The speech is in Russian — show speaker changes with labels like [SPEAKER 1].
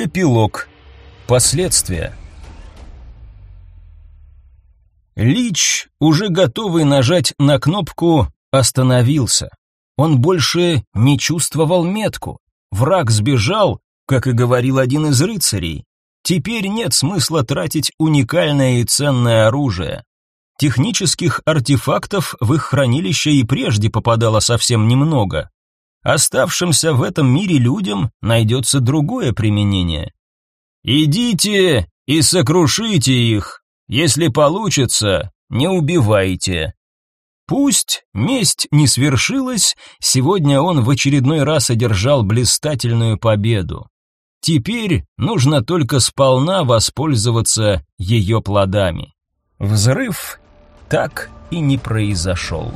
[SPEAKER 1] Эпилог. Последствия. Лич, уже готовый нажать на кнопку, остановился. Он больше не чувствовал метку. Враг сбежал, как и говорил один из рыцарей. Теперь нет смысла тратить уникальное и ценное оружие. Технических артефактов в их хранилище и прежде попадало совсем немного. Оставшимся в этом мире людям найдется другое применение. «Идите и сокрушите их. Если получится, не убивайте». Пусть месть не свершилась, сегодня он в очередной раз одержал блистательную победу. Теперь нужно только сполна воспользоваться ее плодами. Взрыв так и не произошел.